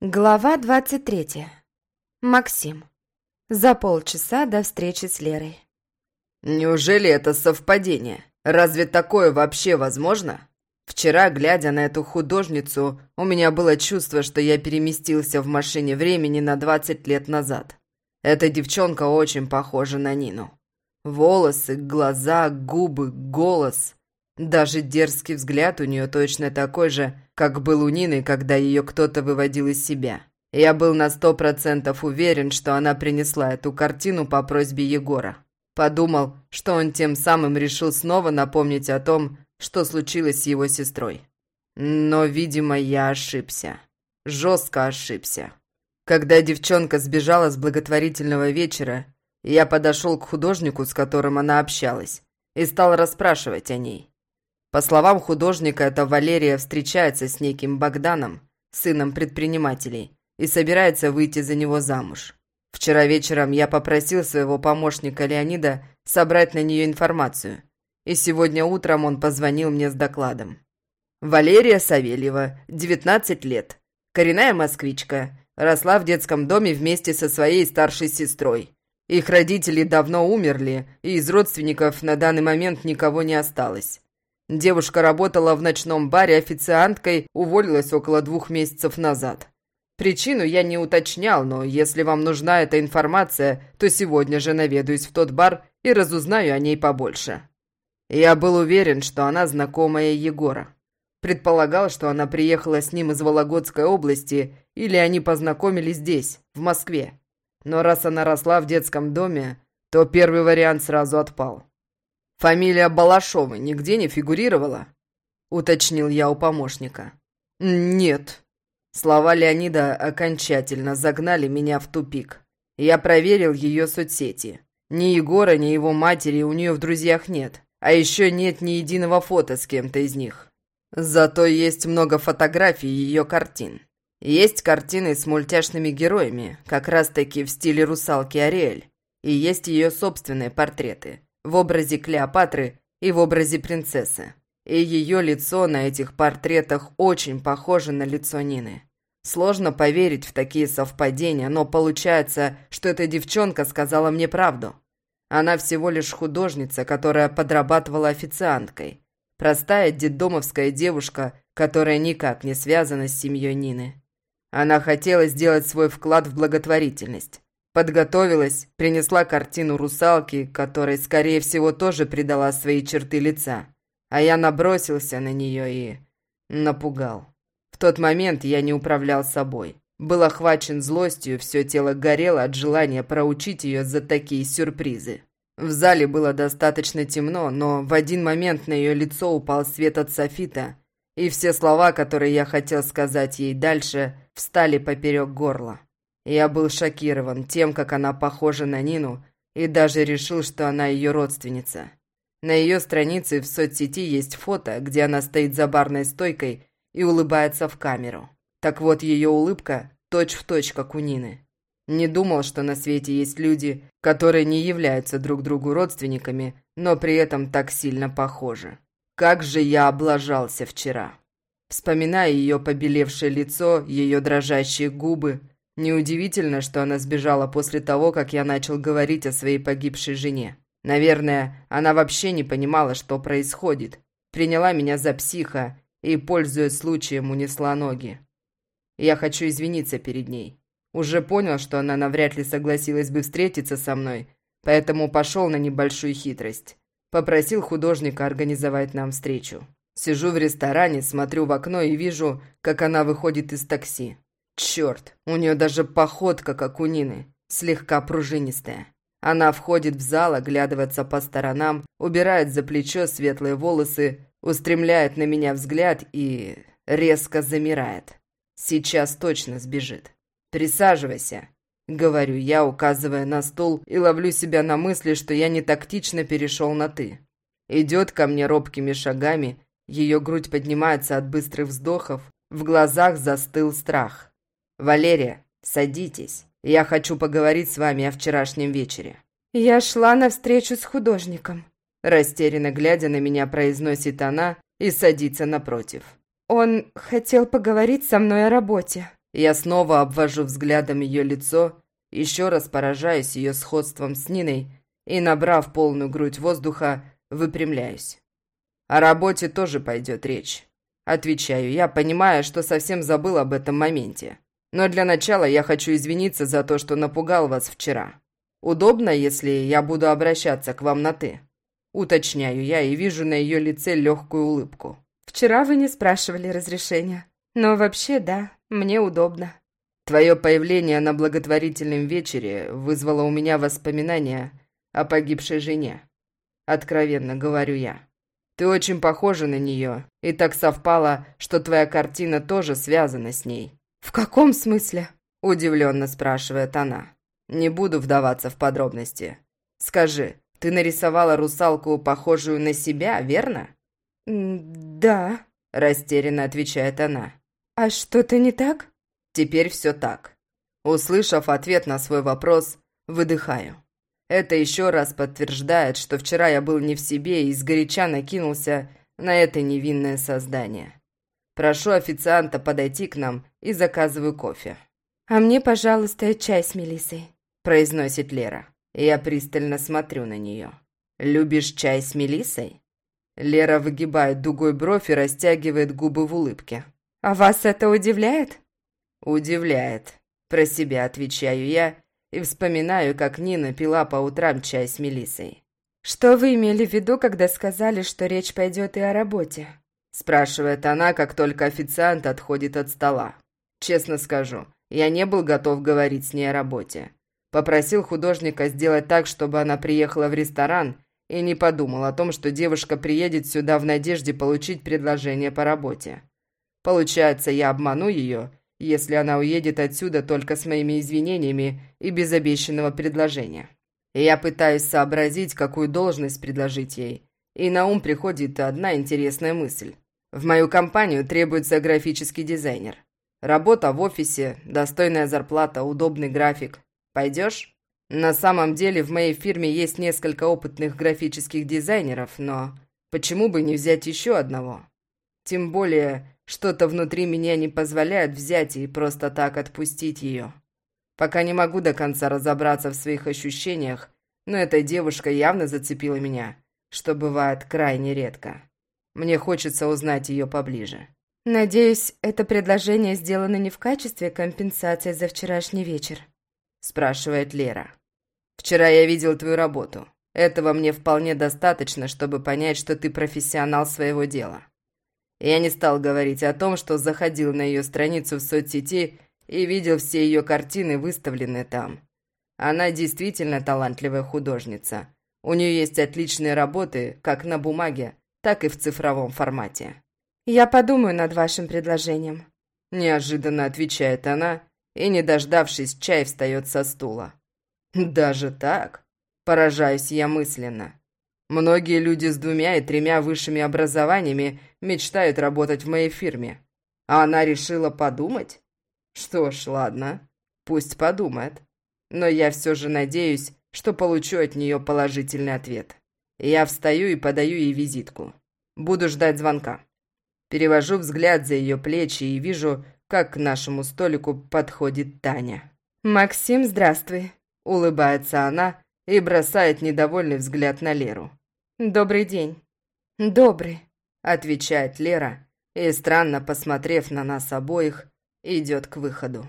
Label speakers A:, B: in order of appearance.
A: Глава 23. Максим. За полчаса до встречи с Лерой.
B: Неужели это совпадение? Разве такое вообще возможно? Вчера, глядя на эту художницу, у меня было чувство, что я переместился в машине времени на 20 лет назад. Эта девчонка очень похожа на Нину. Волосы, глаза, губы, голос. Даже дерзкий взгляд у нее точно такой же, как был у Нины, когда ее кто-то выводил из себя. Я был на сто процентов уверен, что она принесла эту картину по просьбе Егора. Подумал, что он тем самым решил снова напомнить о том, что случилось с его сестрой. Но, видимо, я ошибся. Жестко ошибся. Когда девчонка сбежала с благотворительного вечера, я подошел к художнику, с которым она общалась, и стал расспрашивать о ней. По словам художника, эта Валерия встречается с неким Богданом, сыном предпринимателей, и собирается выйти за него замуж. Вчера вечером я попросил своего помощника Леонида собрать на нее информацию, и сегодня утром он позвонил мне с докладом. Валерия Савельева, 19 лет, коренная москвичка, росла в детском доме вместе со своей старшей сестрой. Их родители давно умерли, и из родственников на данный момент никого не осталось. Девушка работала в ночном баре официанткой, уволилась около двух месяцев назад. Причину я не уточнял, но если вам нужна эта информация, то сегодня же наведаюсь в тот бар и разузнаю о ней побольше. Я был уверен, что она знакомая Егора. Предполагал, что она приехала с ним из Вологодской области или они познакомились здесь, в Москве. Но раз она росла в детском доме, то первый вариант сразу отпал. «Фамилия Балашова нигде не фигурировала?» — уточнил я у помощника. «Нет». Слова Леонида окончательно загнали меня в тупик. Я проверил ее соцсети. Ни Егора, ни его матери у нее в друзьях нет. А еще нет ни единого фото с кем-то из них. Зато есть много фотографий ее картин. Есть картины с мультяшными героями, как раз-таки в стиле русалки Ариэль. И есть ее собственные портреты в образе Клеопатры и в образе принцессы. И ее лицо на этих портретах очень похоже на лицо Нины. Сложно поверить в такие совпадения, но получается, что эта девчонка сказала мне правду. Она всего лишь художница, которая подрабатывала официанткой. Простая детдомовская девушка, которая никак не связана с семьей Нины. Она хотела сделать свой вклад в благотворительность. Подготовилась, принесла картину русалки, которой, скорее всего, тоже придала свои черты лица. А я набросился на нее и... напугал. В тот момент я не управлял собой. Был охвачен злостью, все тело горело от желания проучить ее за такие сюрпризы. В зале было достаточно темно, но в один момент на ее лицо упал свет от софита, и все слова, которые я хотел сказать ей дальше, встали поперек горла. Я был шокирован тем, как она похожа на Нину, и даже решил, что она ее родственница. На ее странице в соцсети есть фото, где она стоит за барной стойкой и улыбается в камеру. Так вот, ее улыбка точь-в-точь, точь, как у Нины. Не думал, что на свете есть люди, которые не являются друг другу родственниками, но при этом так сильно похожи. Как же я облажался вчера. Вспоминая ее побелевшее лицо, ее дрожащие губы, Неудивительно, что она сбежала после того, как я начал говорить о своей погибшей жене. Наверное, она вообще не понимала, что происходит. Приняла меня за психа и, пользуясь случаем, унесла ноги. Я хочу извиниться перед ней. Уже понял, что она навряд ли согласилась бы встретиться со мной, поэтому пошел на небольшую хитрость. Попросил художника организовать нам встречу. Сижу в ресторане, смотрю в окно и вижу, как она выходит из такси. Черт, у нее даже походка, как у Нины, слегка пружинистая. Она входит в зал, оглядывается по сторонам, убирает за плечо светлые волосы, устремляет на меня взгляд и резко замирает. Сейчас точно сбежит. «Присаживайся», — говорю я, указывая на стул, и ловлю себя на мысли, что я не тактично перешел на «ты». Идет ко мне робкими шагами, ее грудь поднимается от быстрых вздохов, в глазах застыл страх. «Валерия, садитесь. Я хочу поговорить с вами о вчерашнем вечере».
A: «Я шла на встречу с художником», –
B: растерянно глядя на меня, произносит она и садится напротив.
A: «Он хотел поговорить со мной о работе».
B: Я снова обвожу взглядом ее лицо, еще раз поражаюсь ее сходством с Ниной и, набрав полную грудь воздуха, выпрямляюсь. О работе тоже пойдет речь. Отвечаю я, понимая, что совсем забыл об этом моменте. Но для начала я хочу извиниться за то, что напугал вас вчера. Удобно, если я буду обращаться к вам на «ты»?» Уточняю я и вижу на ее лице легкую улыбку.
A: «Вчера вы не спрашивали разрешения. Но вообще, да, мне удобно».
B: Твое появление на благотворительном вечере вызвало у меня воспоминания о погибшей жене. Откровенно говорю я. Ты очень похожа на нее, и так совпало, что твоя картина тоже связана с ней.
A: «В каком смысле?»
B: – удивленно спрашивает она. Не буду вдаваться в подробности. Скажи, ты нарисовала русалку, похожую на себя, верно?
A: «Да», –
B: растерянно отвечает она.
A: «А что-то не так?»
B: Теперь все так. Услышав ответ на свой вопрос, выдыхаю. Это еще раз подтверждает, что вчера я был не в себе и сгоряча накинулся на это невинное создание. Прошу официанта подойти к нам и заказываю кофе.
A: «А мне, пожалуйста, чай с мелиссой», –
B: произносит Лера. Я пристально смотрю на нее. «Любишь чай с мелиссой?» Лера выгибает дугой бровь и растягивает губы в улыбке.
A: «А вас это удивляет?»
B: «Удивляет», – про себя отвечаю я и вспоминаю, как Нина пила по утрам чай с Мелиссой.
A: «Что вы имели в виду, когда сказали, что речь пойдет и о работе?»
B: – спрашивает она, как только официант отходит от стола. Честно скажу, я не был готов говорить с ней о работе. Попросил художника сделать так, чтобы она приехала в ресторан и не подумал о том, что девушка приедет сюда в надежде получить предложение по работе. Получается, я обману ее если она уедет отсюда только с моими извинениями и без обещанного предложения. я пытаюсь сообразить, какую должность предложить ей. И на ум приходит одна интересная мысль. В мою компанию требуется графический дизайнер. Работа в офисе, достойная зарплата, удобный график. Пойдешь? На самом деле в моей фирме есть несколько опытных графических дизайнеров, но почему бы не взять еще одного? Тем более, что-то внутри меня не позволяет взять и просто так отпустить ее. Пока не могу до конца разобраться в своих ощущениях, но эта девушка явно зацепила меня, что бывает крайне редко. Мне хочется узнать ее поближе.
A: «Надеюсь, это предложение сделано не в качестве компенсации за вчерашний вечер?»
B: спрашивает Лера. «Вчера я видел твою работу. Этого мне вполне достаточно, чтобы понять, что ты профессионал своего дела. Я не стал говорить о том, что заходил на ее страницу в соцсети и видел все ее картины, выставленные там. Она действительно талантливая художница. У нее есть отличные работы как на бумаге, так и в цифровом формате.
A: «Я подумаю над вашим предложением», –
B: неожиданно отвечает она и, не дождавшись, чай встает со стула. «Даже так?» – поражаюсь я мысленно. Многие люди с двумя и тремя высшими образованиями мечтают работать в моей фирме. А она решила подумать? Что ж, ладно, пусть подумает. Но я все же надеюсь, что получу от нее положительный ответ. Я встаю и подаю ей визитку. Буду ждать звонка. Перевожу взгляд за ее плечи и вижу, как к нашему столику подходит Таня.
A: «Максим, здравствуй!»
B: Улыбается она и бросает недовольный взгляд на Леру.
A: «Добрый день». «Добрый», —
B: отвечает Лера и, странно посмотрев на нас обоих, идет к выходу.